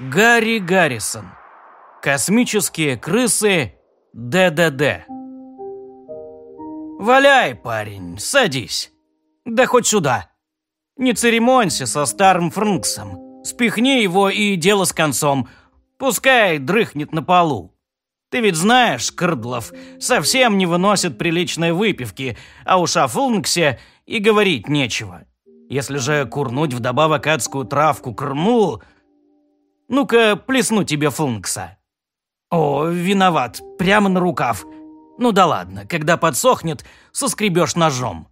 Гарри Гаррисон. Космические крысы ДДД. Валяй, парень, садись. Да хоть сюда. Не церемонься со старым Фрнксом. Спихни его и дело с концом. Пускай дрыхнет на полу. Ты ведь знаешь, Крдлов совсем не выносит приличной выпивки, а уж о Флнксе и говорить нечего. Если же курнуть вдобавок адскую травку корму... Ну-ка, плесну тебе Флнкса. О, виноват, прямо на рукав. Ну да ладно, когда подсохнет, соскребешь ножом.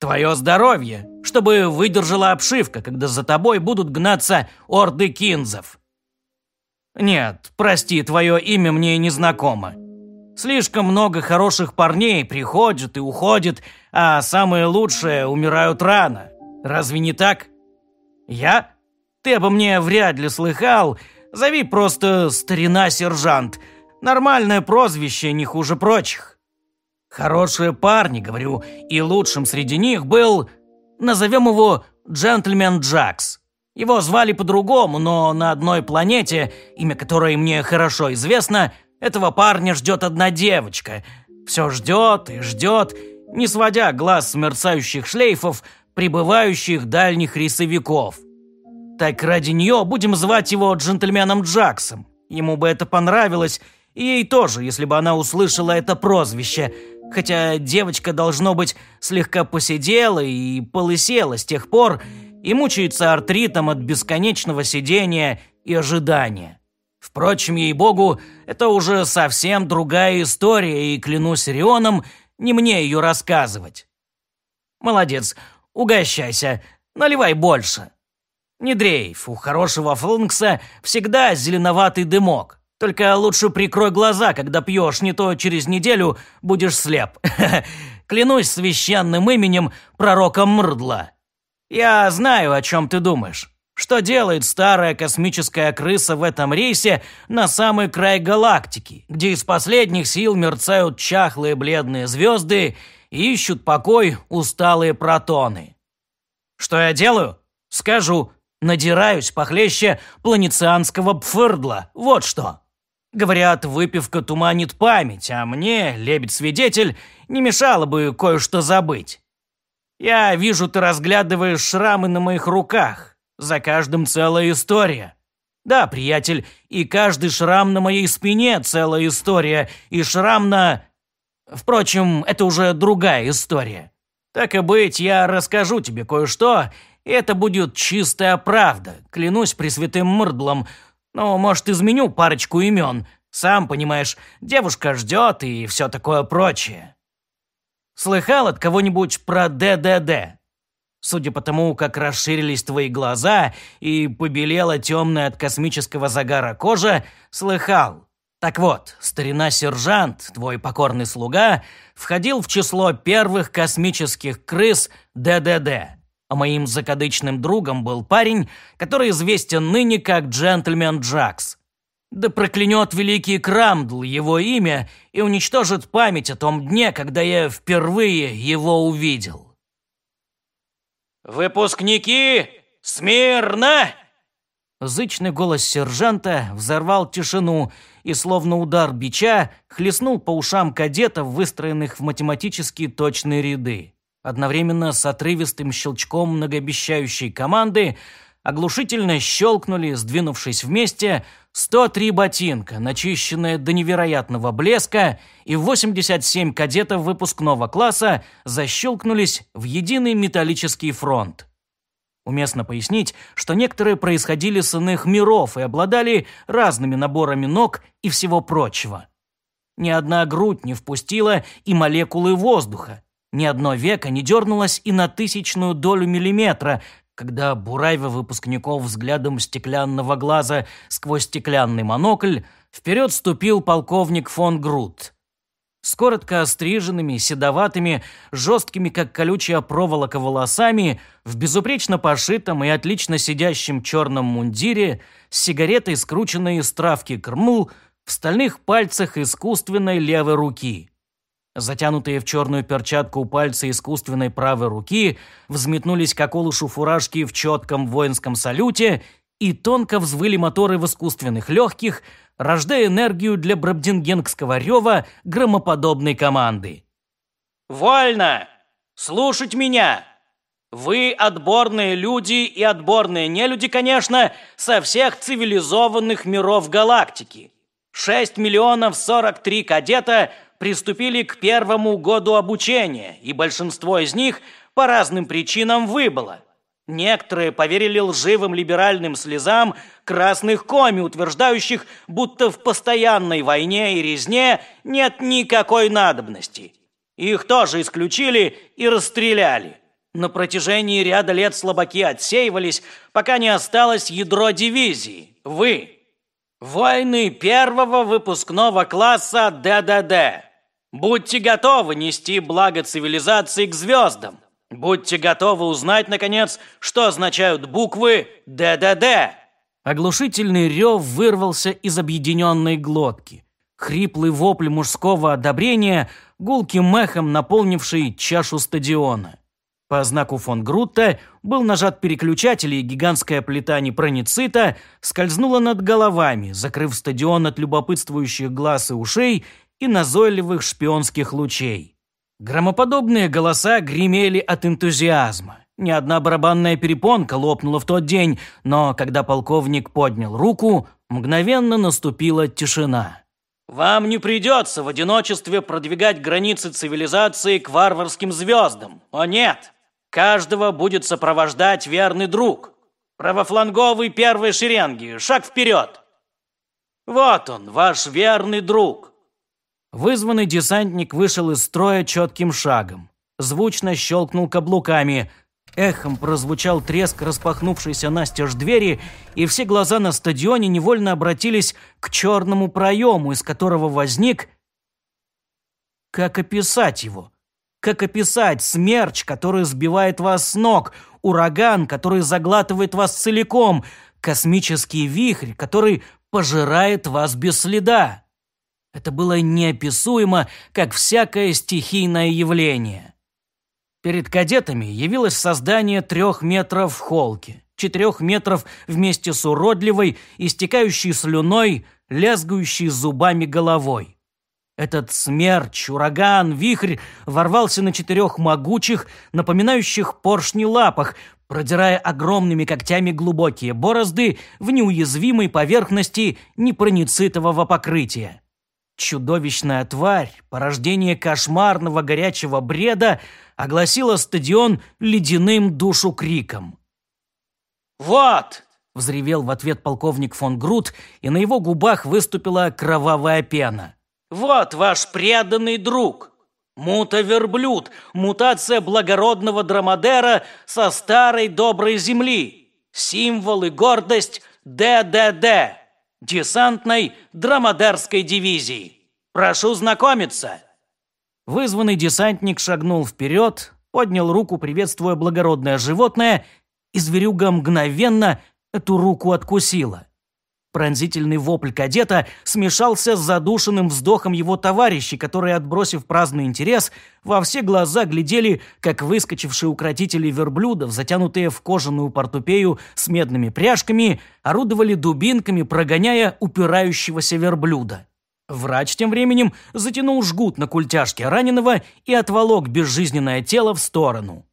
Твое здоровье, чтобы выдержала обшивка, когда за тобой будут гнаться орды кинзов. Нет, прости, твое имя мне не знакомо. Слишком много хороших парней приходят и уходят, а самые лучшие умирают рано. Разве не так? Я? Ты обо мне вряд ли слыхал. Зови просто старина-сержант. Нормальное прозвище, не хуже прочих. Хорошие парни, говорю, и лучшим среди них был... Назовем его Джентльмен Джакс. Его звали по-другому, но на одной планете, имя которой мне хорошо известно, этого парня ждет одна девочка. Все ждет и ждет, не сводя глаз с мерцающих шлейфов, прибывающих дальних рейсовиков. Так ради нее будем звать его джентльменом Джаксом. Ему бы это понравилось, и ей тоже, если бы она услышала это прозвище. Хотя девочка, должно быть, слегка посидела и полысела с тех пор, и мучается артритом от бесконечного сидения и ожидания. Впрочем, ей-богу, это уже совсем другая история, и, клянусь Рионом, не мне ее рассказывать. Молодец, угощайся, наливай больше. Не дрейф, у хорошего флункса всегда зеленоватый дымок. Только лучше прикрой глаза, когда пьешь, не то через неделю будешь слеп. Клянусь священным именем пророка Мрдла. Я знаю, о чем ты думаешь. Что делает старая космическая крыса в этом рейсе на самый край галактики, где из последних сил мерцают чахлые бледные звезды и ищут покой усталые протоны? Что я делаю? Скажу, надираюсь похлеще планецианского пфырдла, вот что. Говорят, выпивка туманит память, а мне, лебедь-свидетель, не мешало бы кое-что забыть. Я вижу, ты разглядываешь шрамы на моих руках. За каждым целая история. Да, приятель, и каждый шрам на моей спине целая история, и шрам на... Впрочем, это уже другая история. Так и быть, я расскажу тебе кое-что, это будет чистая правда, клянусь пресвятым Мырдлом. Ну, может, изменю парочку имен. Сам понимаешь, девушка ждет и все такое прочее. Слыхал от кого-нибудь про ДДД? Судя по тому, как расширились твои глаза и побелела темная от космического загара кожа, слыхал. Так вот, старина-сержант, твой покорный слуга, входил в число первых космических крыс ДДД. А моим закадычным другом был парень, который известен ныне как джентльмен Джакс. Да проклянет великий Крамдл его имя и уничтожит память о том дне, когда я впервые его увидел. «Выпускники! Смирно!» Зычный голос сержанта взорвал тишину и, словно удар бича, хлестнул по ушам кадетов, выстроенных в математически точные ряды. Одновременно с отрывистым щелчком многообещающей команды оглушительно щелкнули, сдвинувшись вместе, 103 ботинка, начищенные до невероятного блеска, и 87 кадетов выпускного класса защелкнулись в единый металлический фронт. Уместно пояснить, что некоторые происходили с иных миров и обладали разными наборами ног и всего прочего. Ни одна грудь не впустила и молекулы воздуха, ни одно веко не дернулось и на тысячную долю миллиметра, когда, буравя выпускников взглядом стеклянного глаза сквозь стеклянный монокль, вперед ступил полковник фон Грут. С коротко остриженными, седоватыми, жесткими, как колючая проволока, волосами, в безупречно пошитом и отлично сидящем черном мундире, с сигаретой, скрученной из травки кормул, в стальных пальцах искусственной левой руки. Затянутые в черную перчатку пальцы искусственной правой руки взметнулись к околышу фуражки в четком воинском салюте и тонко взвыли моторы в искусственных легких, рождая энергию для брабдингенгского рева громоподобной команды. «Вольно! Слушать меня! Вы отборные люди и отборные нелюди, конечно, со всех цивилизованных миров галактики. 6 миллионов 43 кадета приступили к первому году обучения, и большинство из них по разным причинам выбыло. Некоторые поверили лживым либеральным слезам красных коми, утверждающих, будто в постоянной войне и резне нет никакой надобности. Их тоже исключили и расстреляли. На протяжении ряда лет слабаки отсеивались, пока не осталось ядро дивизии – вы. Войны первого выпускного класса ДДД. Будьте готовы нести благо цивилизации к звездам. Будьте готовы узнать, наконец, что означают буквы ДДД. Оглушительный рев вырвался из объединенной глотки. Хриплый вопль мужского одобрения, гулким мехом наполнивший чашу стадиона. По знаку фон Грутта был нажат переключатель, и гигантская плита непроницита скользнула над головами, закрыв стадион от любопытствующих глаз и ушей и назойливых шпионских лучей. Громоподобные голоса гремели от энтузиазма. Ни одна барабанная перепонка лопнула в тот день, но когда полковник поднял руку, мгновенно наступила тишина. «Вам не придется в одиночестве продвигать границы цивилизации к варварским звездам. О нет! Каждого будет сопровождать верный друг. Правофланговый первой шеренги, шаг вперед! Вот он, ваш верный друг!» Вызванный десантник вышел из строя четким шагом. Звучно щелкнул каблуками. Эхом прозвучал треск распахнувшейся настежь двери, и все глаза на стадионе невольно обратились к черному проему, из которого возник... Как описать его? Как описать смерч, который сбивает вас с ног, ураган, который заглатывает вас целиком, космический вихрь, который пожирает вас без следа? Это было неописуемо, как всякое стихийное явление. Перед кадетами явилось создание трех метров в холке, четырех метров вместе с уродливой, истекающей слюной, лязгающей зубами головой. Этот смерч, ураган, вихрь ворвался на четырех могучих, напоминающих поршни лапах, продирая огромными когтями глубокие борозды в неуязвимой поверхности непроницитового покрытия. Чудовищная тварь, порождение кошмарного горячего бреда, огласила стадион ледяным душу криком. «Вот!» – взревел в ответ полковник фон Грут, и на его губах выступила кровавая пена. «Вот ваш преданный друг! Мута-верблюд, мутация благородного драмадера со старой доброй земли, символ и гордость ДДД!» Десантной драмадерской дивизии. Прошу знакомиться!» Вызванный десантник шагнул вперед, поднял руку, приветствуя благородное животное, и зверюга мгновенно эту руку откусила. Пронзительный вопль кадета смешался с задушенным вздохом его товарищей, которые, отбросив праздный интерес, во все глаза глядели, как выскочившие укротители верблюдов, затянутые в кожаную портупею с медными пряжками, орудовали дубинками, прогоняя упирающегося верблюда. Врач тем временем затянул жгут на культяшке раненого и отволок безжизненное тело в сторону.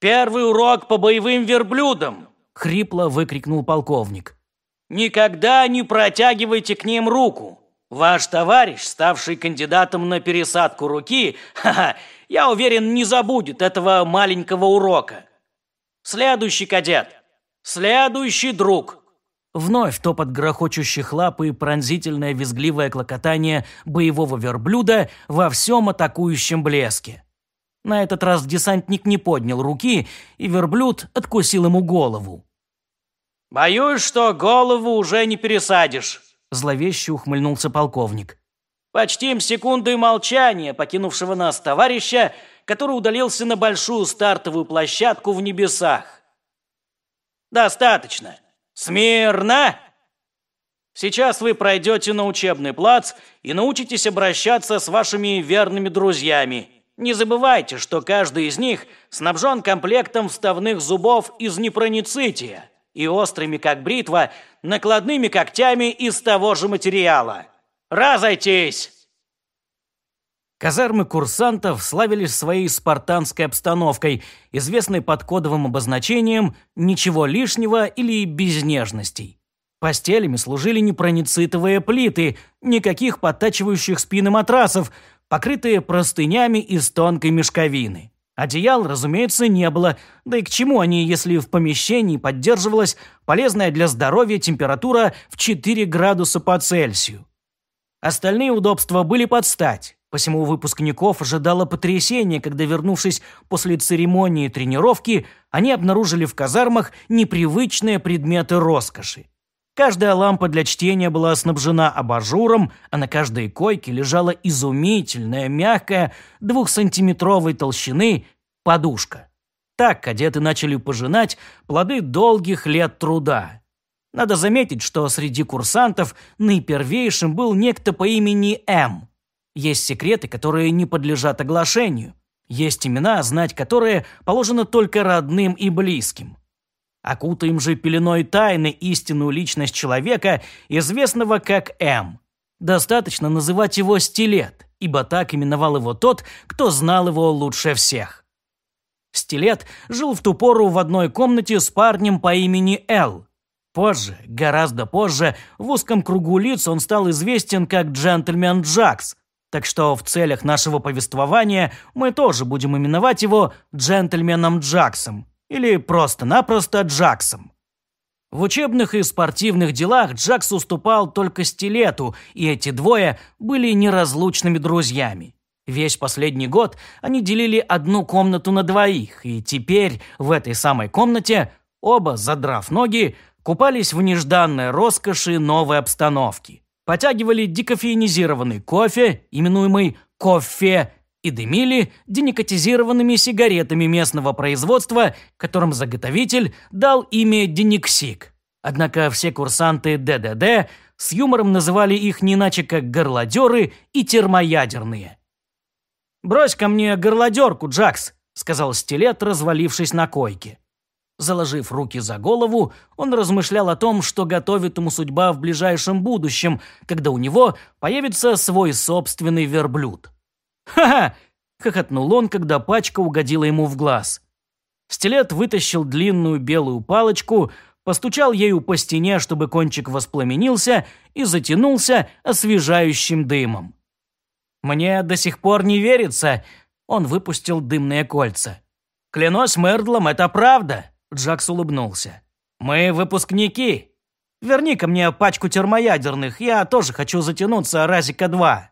«Первый урок по боевым верблюдам!» — хрипло выкрикнул полковник. Никогда не протягивайте к ним руку. Ваш товарищ, ставший кандидатом на пересадку руки, ха -ха, я уверен, не забудет этого маленького урока. Следующий кадет. Следующий друг. Вновь топот грохочущих лап и пронзительное визгливое клокотание боевого верблюда во всем атакующем блеске. На этот раз десантник не поднял руки, и верблюд откусил ему голову. «Боюсь, что голову уже не пересадишь», – зловеще ухмыльнулся полковник. «Почтим секунды молчания покинувшего нас товарища, который удалился на большую стартовую площадку в небесах. Достаточно. Смирно!» Сейчас вы пройдете на учебный плац и научитесь обращаться с вашими верными друзьями. Не забывайте, что каждый из них снабжен комплектом вставных зубов из непроницития. И острыми, как бритва, накладными когтями из того же материала. Разойтись!» Казармы курсантов славились своей спартанской обстановкой, известной под кодовым обозначением «ничего лишнего» или «без нежностей». Постелями служили непроницитовые плиты, никаких подтачивающих спины матрасов, покрытые простынями из тонкой мешковины. Одеял, разумеется, не было, да и к чему они, если в помещении поддерживалась полезная для здоровья температура в 4 градуса по Цельсию. Остальные удобства были под стать. Посему выпускников ожидало потрясение, когда, вернувшись после церемонии тренировки, они обнаружили в казармах непривычные предметы роскоши. Каждая лампа для чтения была снабжена абажуром, а на каждой койке лежала изумительная, мягкая, двухсантиметровой толщины подушка. Так кадеты начали пожинать плоды долгих лет труда. Надо заметить, что среди курсантов наипервейшим был некто по имени М. Есть секреты, которые не подлежат оглашению. Есть имена, знать которые положено только родным и близким. Окутаем же пеленой тайны истинную личность человека, известного как М. Достаточно называть его Стилет, ибо так именовал его тот, кто знал его лучше всех. Стилет жил в ту пору в одной комнате с парнем по имени Эл. Позже, гораздо позже, в узком кругу лиц он стал известен как джентльмен Джакс, так что в целях нашего повествования мы тоже будем именовать его джентльменом Джаксом, или просто-напросто Джаксом. В учебных и спортивных делах Джакс уступал только Стилету, и эти двое были неразлучными друзьями. Весь последний год они делили одну комнату на двоих, и теперь в этой самой комнате оба, задрав ноги, купались в нежданной роскоши новой обстановки. Потягивали декофеинизированный кофе, именуемый «кофе», и дымили деникотизированными сигаретами местного производства, которым заготовитель дал имя Дениксик. Однако все курсанты ДДД с юмором называли их не иначе как горлодеры и термоядерные. «Брось ко мне горлодерку, Джакс», — сказал стилет, развалившись на койке. Заложив руки за голову, он размышлял о том, что готовит ему судьба в ближайшем будущем, когда у него появится свой собственный верблюд. «Ха-ха!» – хохотнул он, когда пачка угодила ему в глаз. Стилет вытащил длинную белую палочку, постучал ею по стене, чтобы кончик воспламенился и затянулся освежающим дымом. «Мне до сих пор не верится», – он выпустил дымные кольца. «Клянусь Мердлом, это правда», – Джакс улыбнулся. «Мы выпускники. Верни ко мне пачку термоядерных, я тоже хочу затянуться разика-два».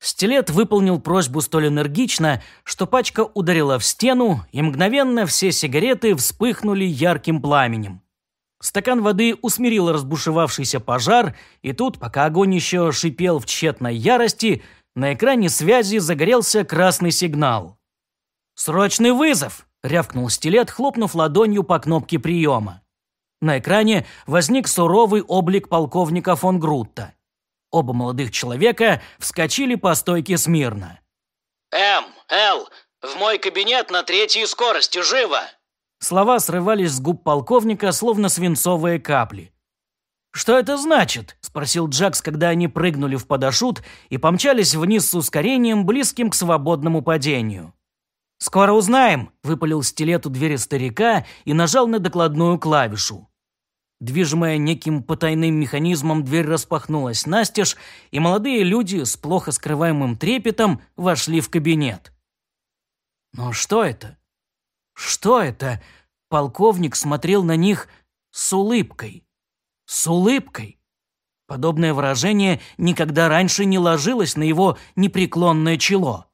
Стилет выполнил просьбу столь энергично, что пачка ударила в стену, и мгновенно все сигареты вспыхнули ярким пламенем. Стакан воды усмирил разбушевавшийся пожар, и тут, пока огонь еще шипел в тщетной ярости, на экране связи загорелся красный сигнал. «Срочный вызов!» – рявкнул стилет, хлопнув ладонью по кнопке приема. На экране возник суровый облик полковника фон Грутта. Оба молодых человека вскочили по стойке смирно. «М, Л, в мой кабинет на третьей скорости, живо!» Слова срывались с губ полковника, словно свинцовые капли. «Что это значит?» – спросил Джакс, когда они прыгнули в подошут и помчались вниз с ускорением, близким к свободному падению. «Скоро узнаем», – выпалил стилет у двери старика и нажал на докладную клавишу. Движимая неким потайным механизмом, дверь распахнулась настежь, и молодые люди с плохо скрываемым трепетом вошли в кабинет. Но что это? Что это? Полковник смотрел на них с улыбкой. С улыбкой. Подобное выражение никогда раньше не ложилось на его непреклонное чело.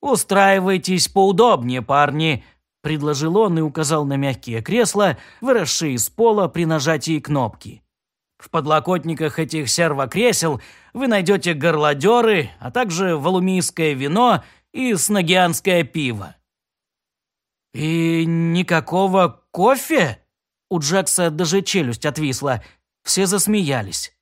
«Устраивайтесь поудобнее, парни», предложил он и указал на мягкие кресла, выросшие из пола при нажатии кнопки. В подлокотниках этих сервокресел вы найдете горлодеры, а также валумийское вино и снагианское пиво. «И никакого кофе?» У Джекса даже челюсть отвисла. Все засмеялись.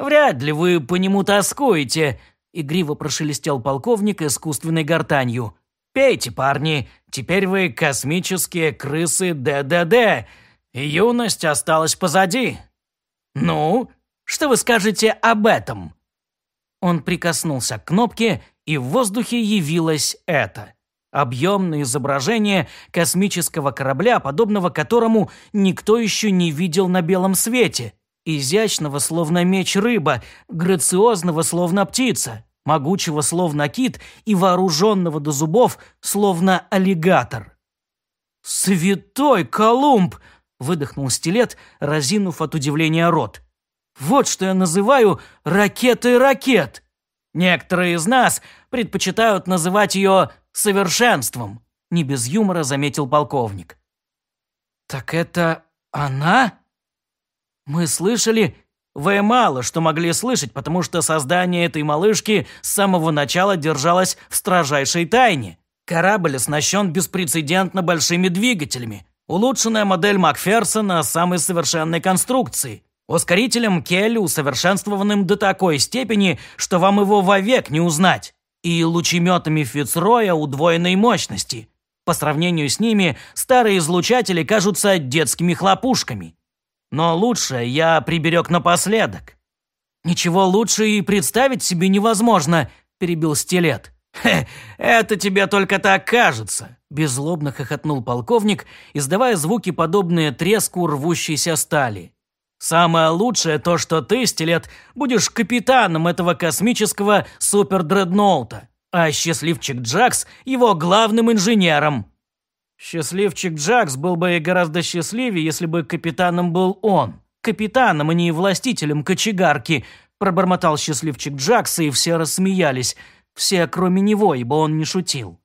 «Вряд ли вы по нему тоскуете», — игриво прошелестел полковник искусственной гортанью. «Пейте, парни, теперь вы космические крысы ДДД. Юность осталась позади. Ну, что вы скажете об этом?» Он прикоснулся к кнопке, и в воздухе явилось это. Объемное изображение космического корабля, подобного которому никто еще не видел на белом свете. Изящного, словно меч рыба, грациозного, словно птица, могучего, словно кит, и вооруженного до зубов, словно аллигатор. «Святой Колумб!» – выдохнул стилет, разинув от удивления рот. «Вот что я называю ракетой ракет!» Некоторые из нас предпочитают называть ее совершенством», – не без юмора заметил полковник. «Так это она?» «Мы слышали...» «Вы мало что могли слышать, потому что создание этой малышки с самого начала держалось в строжайшей тайне. Корабль оснащен беспрецедентно большими двигателями. Улучшенная модель Макферсона самой совершенной конструкции. Ускорителем Келли, усовершенствованным до такой степени, что вам его вовек не узнать и лучеметами Фицроя удвоенной мощности. По сравнению с ними, старые излучатели кажутся детскими хлопушками. Но лучше я приберег напоследок. «Ничего лучше и представить себе невозможно», – перебил Стилет. «Хе, это тебе только так кажется», – беззлобно хохотнул полковник, издавая звуки, подобные треску рвущейся стали. Самое лучшее то, что ты, Стилет, будешь капитаном этого космического супердредноута, а счастливчик Джакс его главным инженером. Счастливчик Джакс был бы гораздо счастливее, если бы капитаном был он. Капитаном, а не властителем кочегарки, пробормотал счастливчик Джакс, и все рассмеялись. Все, кроме него, ибо он не шутил.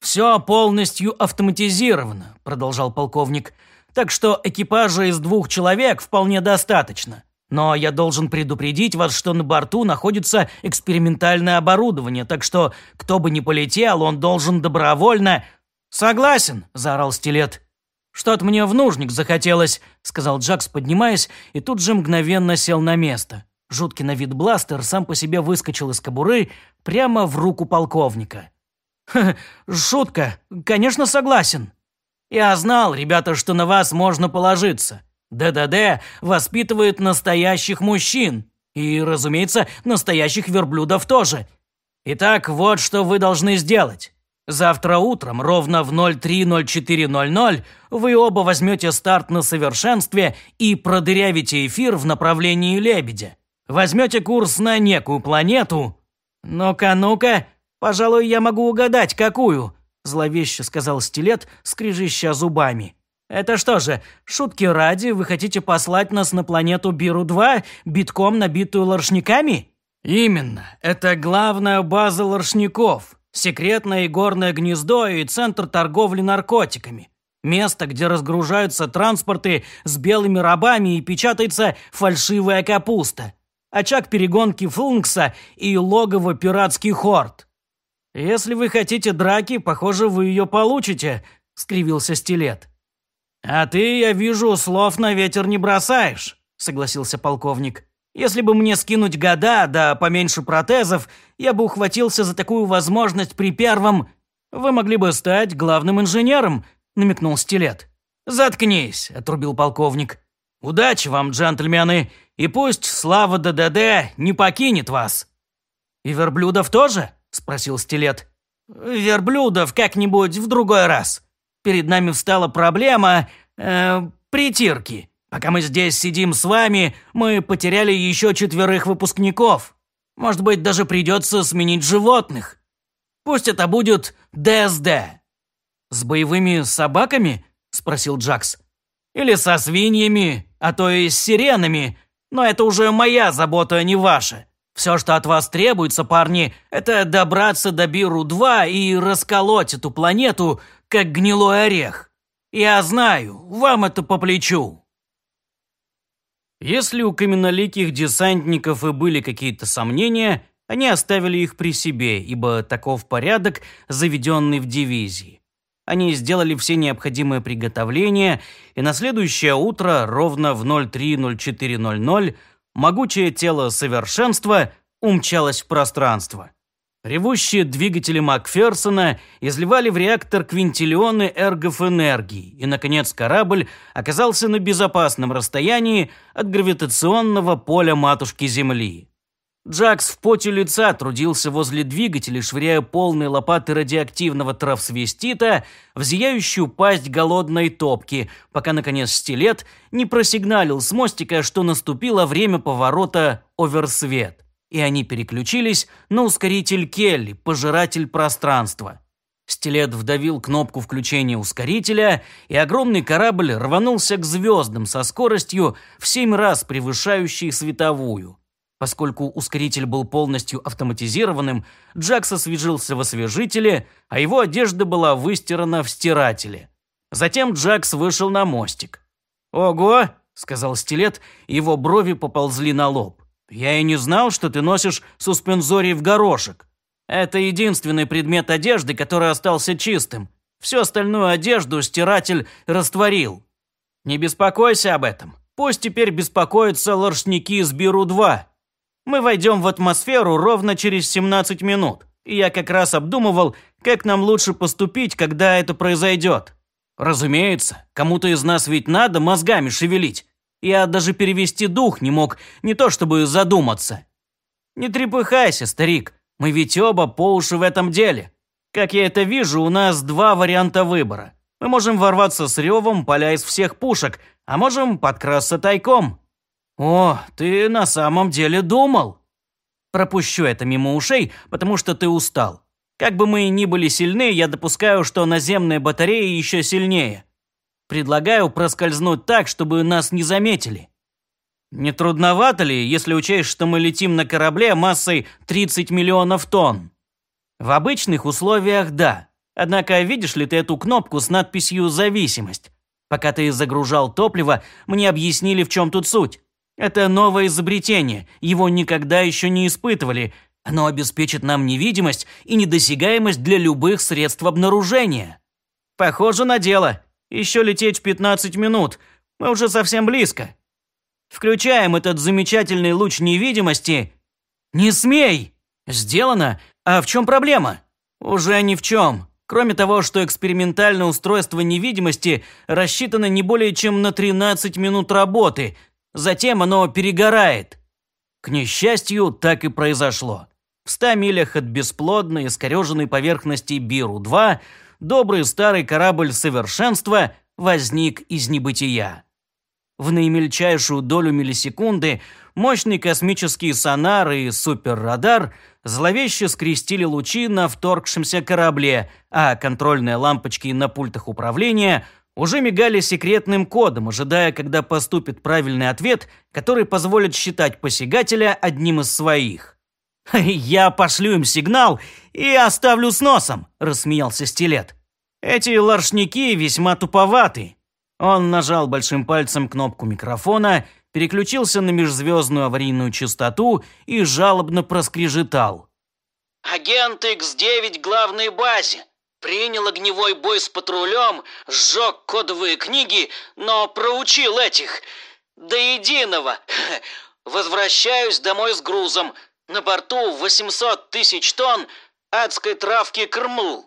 «Все полностью автоматизировано», – продолжал полковник так что экипажа из двух человек вполне достаточно. Но я должен предупредить вас, что на борту находится экспериментальное оборудование, так что кто бы ни полетел, он должен добровольно...» «Согласен», – заорал Стилет. «Что-то мне в нужник захотелось», – сказал Джакс, поднимаясь, и тут же мгновенно сел на место. Жуткий на вид бластер сам по себе выскочил из кобуры прямо в руку полковника. «Ха, шутка. Конечно, согласен». Я знал, ребята, что на вас можно положиться. ДДД воспитывает настоящих мужчин. И, разумеется, настоящих верблюдов тоже. Итак, вот что вы должны сделать. Завтра утром, ровно в 03.04.00, вы оба возьмете старт на совершенстве и продырявите эфир в направлении Лебедя. Возьмете курс на некую планету. Ну-ка, ну-ка, пожалуй, я могу угадать, какую зловеще сказал стилет, скрежеща зубами. «Это что же, шутки ради, вы хотите послать нас на планету Биру-2, битком набитую лоршниками?» «Именно. Это главная база лоршников, секретное игорное гнездо и центр торговли наркотиками. Место, где разгружаются транспорты с белыми рабами и печатается фальшивая капуста. Очаг перегонки Флункса и логово пиратский хорд. «Если вы хотите драки, похоже, вы ее получите», — скривился Стилет. «А ты, я вижу, слов на ветер не бросаешь», — согласился полковник. «Если бы мне скинуть года, да поменьше протезов, я бы ухватился за такую возможность при первом...» «Вы могли бы стать главным инженером», — намекнул Стилет. «Заткнись», — отрубил полковник. «Удачи вам, джентльмены, и пусть слава ДДД не покинет вас». «И верблюдов тоже?» – спросил Стилет. «Верблюдов как-нибудь в другой раз. Перед нами встала проблема... Э, притирки. Пока мы здесь сидим с вами, мы потеряли еще четверых выпускников. Может быть, даже придется сменить животных. Пусть это будет ДСД». «С боевыми собаками?» – спросил Джакс. «Или со свиньями, а то и с сиренами. Но это уже моя забота, а не ваша. Все, что от вас требуется, парни, это добраться до Биру-2 и расколоть эту планету, как гнилой орех. Я знаю, вам это по плечу. Если у каменноликих десантников и были какие-то сомнения, они оставили их при себе, ибо таков порядок, заведенный в дивизии. Они сделали все необходимые приготовления, и на следующее утро, ровно в 03.04.00, могучее тело совершенства умчалось в пространство. Ревущие двигатели Макферсона изливали в реактор квинтиллионы эргов энергии, и, наконец, корабль оказался на безопасном расстоянии от гравитационного поля матушки Земли. Джакс в поте лица трудился возле двигателя, швыряя полные лопаты радиоактивного травсвестита в зияющую пасть голодной топки, пока, наконец, стилет не просигналил с мостика, что наступило время поворота оверсвет и они переключились на ускоритель Келли, пожиратель пространства. Стилет вдавил кнопку включения ускорителя, и огромный корабль рванулся к звездам со скоростью в семь раз превышающей световую. Поскольку ускоритель был полностью автоматизированным, Джакс освежился в освежителе, а его одежда была выстирана в стирателе. Затем Джакс вышел на мостик. «Ого!» – сказал стилет, его брови поползли на лоб. «Я и не знал, что ты носишь суспензорий в горошек. Это единственный предмет одежды, который остался чистым. Всю остальную одежду стиратель растворил. Не беспокойся об этом. Пусть теперь беспокоятся лоршники из Биру-2. Мы войдем в атмосферу ровно через 17 минут. И я как раз обдумывал, как нам лучше поступить, когда это произойдет. Разумеется, кому-то из нас ведь надо мозгами шевелить. Я даже перевести дух не мог, не то чтобы задуматься. Не трепыхайся, старик, мы ведь оба по уши в этом деле. Как я это вижу, у нас два варианта выбора. Мы можем ворваться с ревом, поля из всех пушек, а можем подкрасться тайком. О, ты на самом деле думал. Пропущу это мимо ушей, потому что ты устал. Как бы мы ни были сильны, я допускаю, что наземные батареи еще сильнее. Предлагаю проскользнуть так, чтобы нас не заметили. Не трудновато ли, если учесть, что мы летим на корабле массой 30 миллионов тонн? В обычных условиях – да. Однако видишь ли ты эту кнопку с надписью «Зависимость»? Пока ты загружал топливо, мне объяснили, в чем тут суть. Это новое изобретение, его никогда еще не испытывали. Оно обеспечит нам невидимость и недосягаемость для любых средств обнаружения. Похоже на дело. Еще лететь 15 минут. Мы уже совсем близко. Включаем этот замечательный луч невидимости. Не смей! Сделано. А в чем проблема? Уже ни в чем. Кроме того, что экспериментальное устройство невидимости рассчитано не более чем на 13 минут работы. Затем оно перегорает. К несчастью, так и произошло. В 100 милях от бесплодной, искореженной поверхности Биру-2 добрый старый корабль совершенства возник из небытия. В наимельчайшую долю миллисекунды мощный космический сонар и суперрадар зловеще скрестили лучи на вторгшемся корабле, а контрольные лампочки на пультах управления уже мигали секретным кодом, ожидая, когда поступит правильный ответ, который позволит считать посягателя одним из своих. «Я пошлю им сигнал и оставлю с носом», – рассмеялся Стилет. «Эти ларшники весьма туповаты». Он нажал большим пальцем кнопку микрофона, переключился на межзвездную аварийную частоту и жалобно проскрежетал. «Агент X9 главной базе. Принял огневой бой с патрулем, сжег кодовые книги, но проучил этих до единого. Возвращаюсь домой с грузом. На борту 800 тысяч тонн адской травки крмл.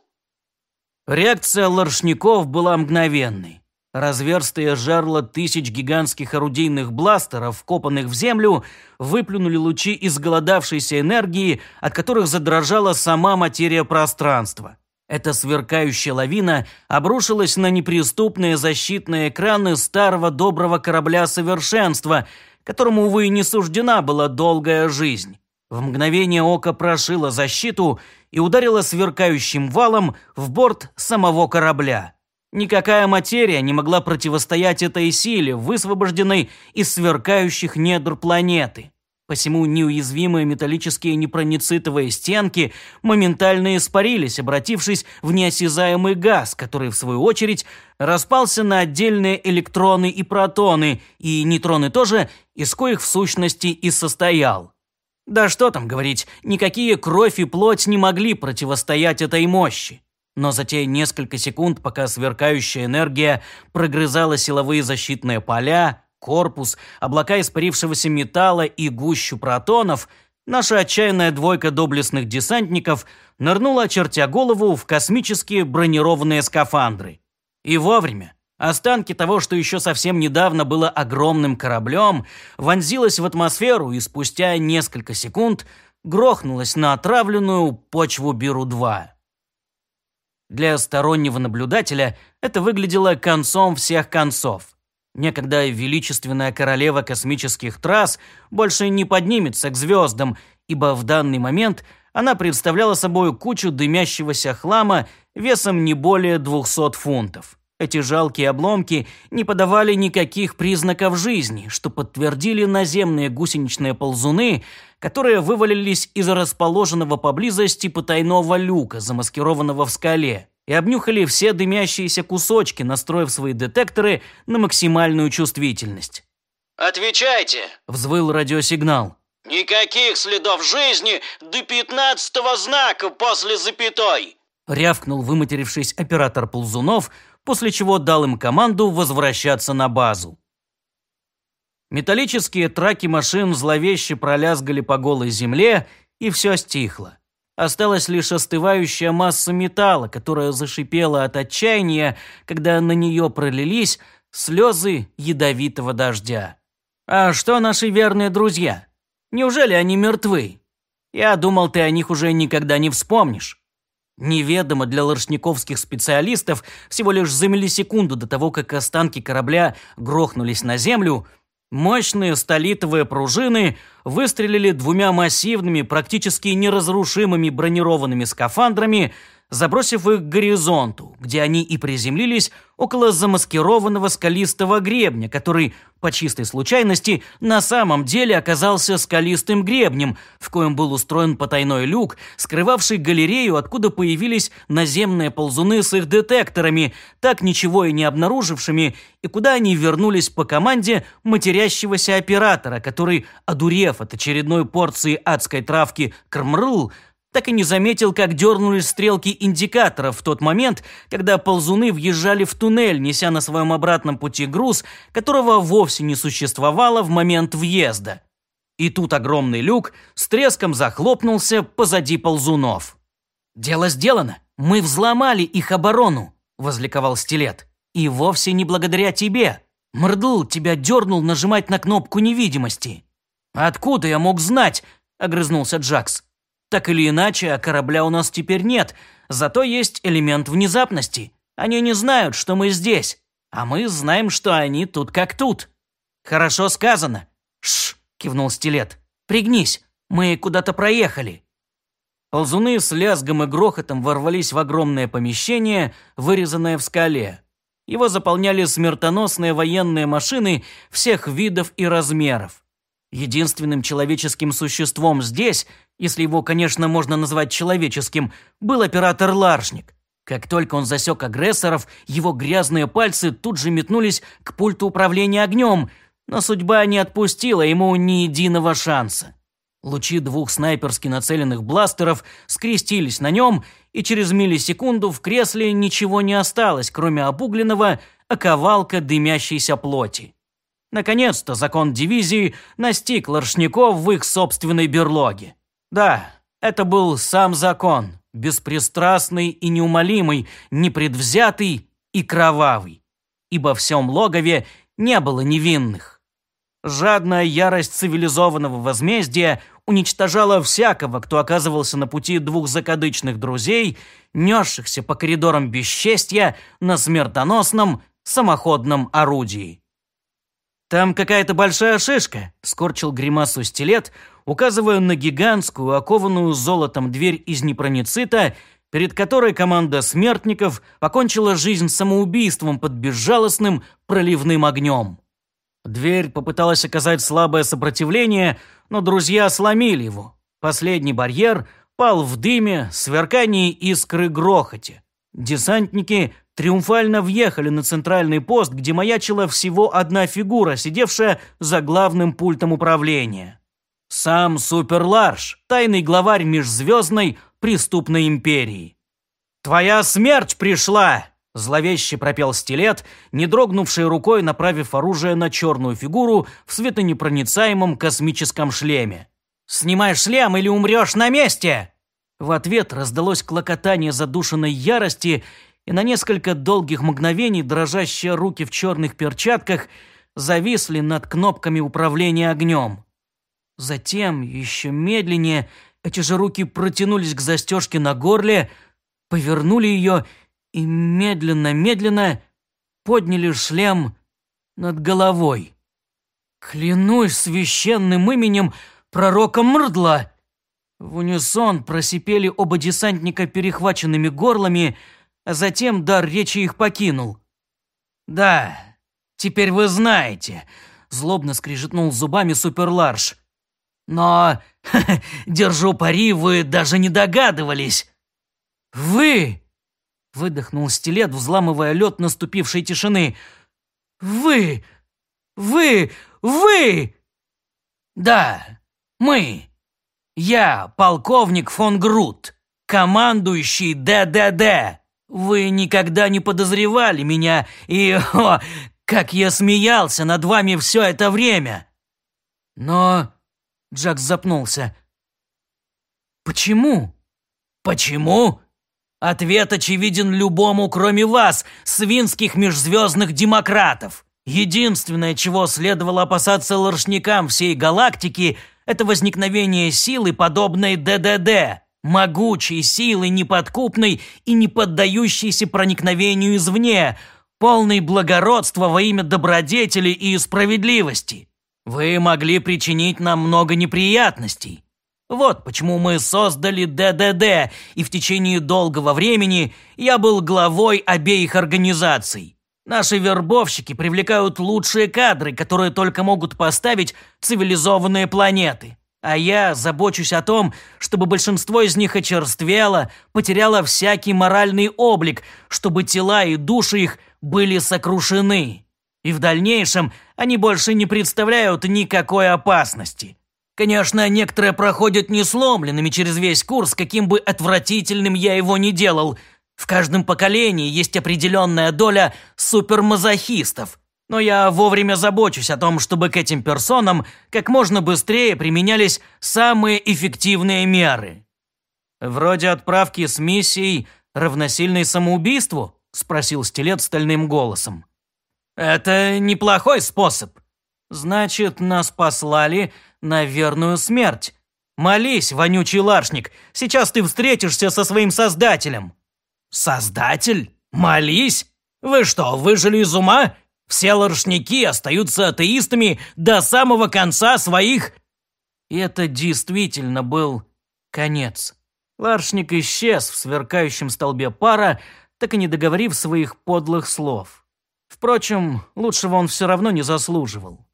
Реакция ларшников была мгновенной. Разверстые жерла тысяч гигантских орудийных бластеров, вкопанных в землю, выплюнули лучи изголодавшейся энергии, от которых задрожала сама материя пространства. Эта сверкающая лавина обрушилась на неприступные защитные экраны старого доброго корабля совершенства, которому, увы, не суждена была долгая жизнь в мгновение ока прошила защиту и ударила сверкающим валом в борт самого корабля. Никакая материя не могла противостоять этой силе, высвобожденной из сверкающих недр планеты. Посему неуязвимые металлические непроницитовые стенки моментально испарились, обратившись в неосязаемый газ, который, в свою очередь, распался на отдельные электроны и протоны, и нейтроны тоже, из коих в сущности и состоял. Да что там говорить, никакие кровь и плоть не могли противостоять этой мощи. Но за те несколько секунд, пока сверкающая энергия прогрызала силовые защитные поля, корпус, облака испарившегося металла и гущу протонов, наша отчаянная двойка доблестных десантников нырнула, чертя голову, в космические бронированные скафандры. И вовремя. Останки того, что еще совсем недавно было огромным кораблем, вонзилось в атмосферу и спустя несколько секунд грохнулось на отравленную почву Биру-2. Для стороннего наблюдателя это выглядело концом всех концов. Некогда величественная королева космических трасс больше не поднимется к звездам, ибо в данный момент она представляла собой кучу дымящегося хлама весом не более 200 фунтов. Эти жалкие обломки не подавали никаких признаков жизни, что подтвердили наземные гусеничные ползуны, которые вывалились из расположенного поблизости потайного люка, замаскированного в скале, и обнюхали все дымящиеся кусочки, настроив свои детекторы на максимальную чувствительность. «Отвечайте!» – взвыл радиосигнал. «Никаких следов жизни до пятнадцатого знака после запятой!» Рявкнул выматерившись оператор ползунов – после чего дал им команду возвращаться на базу. Металлические траки машин зловеще пролязгали по голой земле, и все стихло. Осталась лишь остывающая масса металла, которая зашипела от отчаяния, когда на нее пролились слезы ядовитого дождя. «А что наши верные друзья? Неужели они мертвы? Я думал, ты о них уже никогда не вспомнишь». Неведомо для лоршниковских специалистов всего лишь за миллисекунду до того, как останки корабля грохнулись на землю, мощные столитовые пружины выстрелили двумя массивными, практически неразрушимыми бронированными скафандрами забросив их к горизонту, где они и приземлились около замаскированного скалистого гребня, который, по чистой случайности, на самом деле оказался скалистым гребнем, в коем был устроен потайной люк, скрывавший галерею, откуда появились наземные ползуны с их детекторами, так ничего и не обнаружившими, и куда они вернулись по команде матерящегося оператора, который, одурев от очередной порции адской травки «Крмрл», так и не заметил, как дернулись стрелки индикаторов в тот момент, когда ползуны въезжали в туннель, неся на своем обратном пути груз, которого вовсе не существовало в момент въезда. И тут огромный люк с треском захлопнулся позади ползунов. «Дело сделано. Мы взломали их оборону», – возликовал Стилет. «И вовсе не благодаря тебе. Мрдл тебя дернул нажимать на кнопку невидимости». «Откуда я мог знать?» – огрызнулся Джакс. Так или иначе, а корабля у нас теперь нет, зато есть элемент внезапности. Они не знают, что мы здесь, а мы знаем, что они тут как тут. Хорошо сказано. Шш, кивнул Стилет. Пригнись, мы куда-то проехали. Ползуны с лязгом и грохотом ворвались в огромное помещение, вырезанное в скале. Его заполняли смертоносные военные машины всех видов и размеров. Единственным человеческим существом здесь, если его, конечно, можно назвать человеческим, был оператор Ларшник. Как только он засек агрессоров, его грязные пальцы тут же метнулись к пульту управления огнем, но судьба не отпустила ему ни единого шанса. Лучи двух снайперски нацеленных бластеров скрестились на нем, и через миллисекунду в кресле ничего не осталось, кроме обугленного оковалка дымящейся плоти. Наконец-то закон дивизии настиг лоршников в их собственной берлоге. Да, это был сам закон, беспристрастный и неумолимый, непредвзятый и кровавый. Ибо в всем логове не было невинных. Жадная ярость цивилизованного возмездия уничтожала всякого, кто оказывался на пути двух закадычных друзей, несшихся по коридорам бесчестья на смертоносном самоходном орудии. «Там какая-то большая шишка», – скорчил гримасу стилет, указывая на гигантскую, окованную золотом дверь из непроницита, перед которой команда смертников покончила жизнь самоубийством под безжалостным проливным огнем. Дверь попыталась оказать слабое сопротивление, но друзья сломили его. Последний барьер пал в дыме, сверкании искры грохоте. Десантники триумфально въехали на центральный пост, где маячила всего одна фигура, сидевшая за главным пультом управления. Сам Суперларш, тайный главарь межзвездной преступной империи. «Твоя смерть пришла!» – зловеще пропел стилет, не дрогнувшей рукой направив оружие на черную фигуру в светонепроницаемом космическом шлеме. Снимай шлем или умрешь на месте!» В ответ раздалось клокотание задушенной ярости, и на несколько долгих мгновений дрожащие руки в черных перчатках зависли над кнопками управления огнем. Затем, еще медленнее, эти же руки протянулись к застежке на горле, повернули ее и медленно-медленно подняли шлем над головой. Клянусь священным именем пророка Мрдла! В унисон просипели оба десантника перехваченными горлами, а затем дар речи их покинул. «Да, теперь вы знаете», — злобно скрижетнул зубами Суперларш. «Но, держу пари, вы даже не догадывались». «Вы!» — выдохнул стилет, взламывая лед наступившей тишины. «Вы! Вы! Вы!» «Да, мы. Я полковник фон Грут, командующий ДДД. Вы никогда не подозревали меня, и, о, как я смеялся над вами все это время!» «Но...» — Джак запнулся. «Почему?» «Почему?» Ответ очевиден любому, кроме вас, свинских межзвездных демократов. Единственное, чего следовало опасаться лоршникам всей галактики, это возникновение силы, подобной ДДД, могучей силы, неподкупной и не поддающейся проникновению извне, полной благородства во имя добродетели и справедливости. Вы могли причинить нам много неприятностей. Вот почему мы создали ДДД, и в течение долгого времени я был главой обеих организаций. Наши вербовщики привлекают лучшие кадры, которые только могут поставить цивилизованные планеты. А я забочусь о том, чтобы большинство из них очерствело, потеряло всякий моральный облик, чтобы тела и души их были сокрушены. И в дальнейшем они больше не представляют никакой опасности. Конечно, некоторые проходят несломленными через весь курс, каким бы отвратительным я его ни делал – в каждом поколении есть определенная доля супермазохистов, но я вовремя забочусь о том, чтобы к этим персонам как можно быстрее применялись самые эффективные меры. Вроде отправки с миссией равносильной самоубийству, спросил стилет стальным голосом. Это неплохой способ. Значит, нас послали на верную смерть. Молись, вонючий ларшник, сейчас ты встретишься со своим создателем. «Создатель? Молись? Вы что, выжили из ума? Все лоршники остаются атеистами до самого конца своих...» И это действительно был конец. Ларшник исчез в сверкающем столбе пара, так и не договорив своих подлых слов. Впрочем, лучшего он все равно не заслуживал.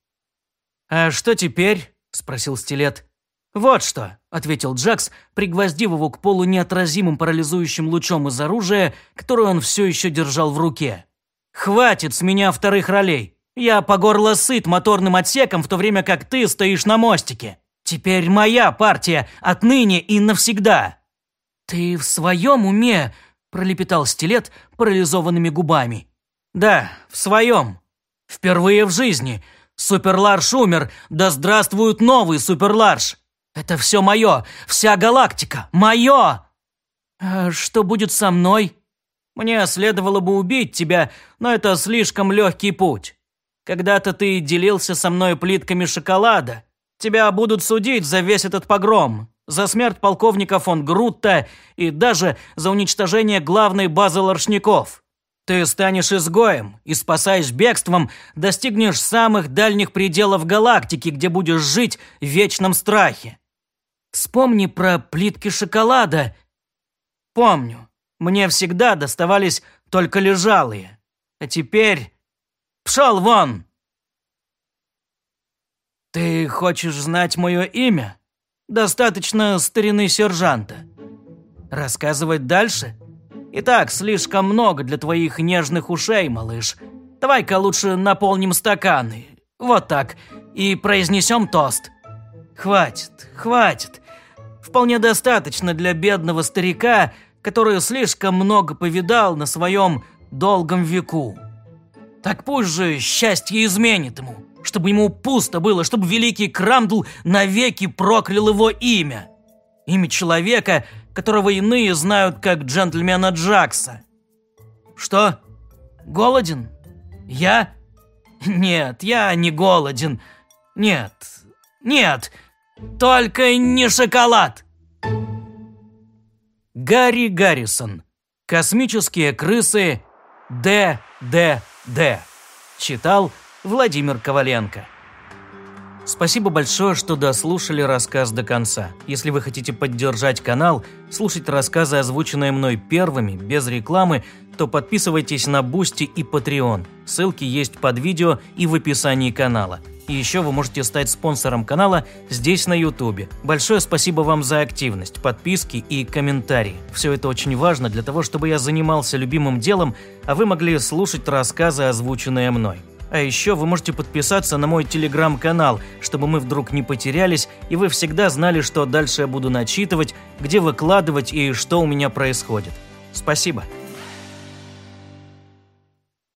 «А что теперь?» – спросил Стилет. «Вот что», — ответил Джакс, пригвоздив его к полу неотразимым парализующим лучом из оружия, которое он все еще держал в руке. «Хватит с меня вторых ролей. Я по горло сыт моторным отсеком, в то время как ты стоишь на мостике. Теперь моя партия, отныне и навсегда». «Ты в своем уме?» – пролепетал стилет парализованными губами. «Да, в своем. Впервые в жизни. Суперларш умер, да здравствует новый Суперларш!» Это все мое, вся галактика, мое!» «А что будет со мной?» «Мне следовало бы убить тебя, но это слишком легкий путь. Когда-то ты делился со мной плитками шоколада. Тебя будут судить за весь этот погром, за смерть полковника фон Грутта и даже за уничтожение главной базы лоршников. Ты станешь изгоем и, спасаясь бегством, достигнешь самых дальних пределов галактики, где будешь жить в вечном страхе. Вспомни про плитки шоколада. Помню. Мне всегда доставались только лежалые. А теперь... Пшел вон! Ты хочешь знать мое имя? Достаточно старины сержанта. Рассказывать дальше? Итак, слишком много для твоих нежных ушей, малыш. Давай-ка лучше наполним стаканы. Вот так. И произнесем тост. Хватит, хватит вполне достаточно для бедного старика, который слишком много повидал на своем долгом веку. Так пусть же счастье изменит ему, чтобы ему пусто было, чтобы великий Крамдл навеки проклял его имя. Имя человека, которого иные знают как джентльмена Джакса. Что? Голоден? Я? Нет, я не голоден. Нет, нет, только не шоколад. Гарри Гаррисон. Космические крысы ДДД. Читал Владимир Коваленко. Спасибо большое, что дослушали рассказ до конца. Если вы хотите поддержать канал, слушать рассказы, озвученные мной первыми, без рекламы, то подписывайтесь на Boosty и Patreon. Ссылки есть под видео и в описании канала. И еще вы можете стать спонсором канала здесь на YouTube. Большое спасибо вам за активность, подписки и комментарии. Все это очень важно для того, чтобы я занимался любимым делом, а вы могли слушать рассказы, озвученные мной. А еще вы можете подписаться на мой телеграм-канал, чтобы мы вдруг не потерялись, и вы всегда знали, что дальше я буду начитывать, где выкладывать и что у меня происходит. Спасибо.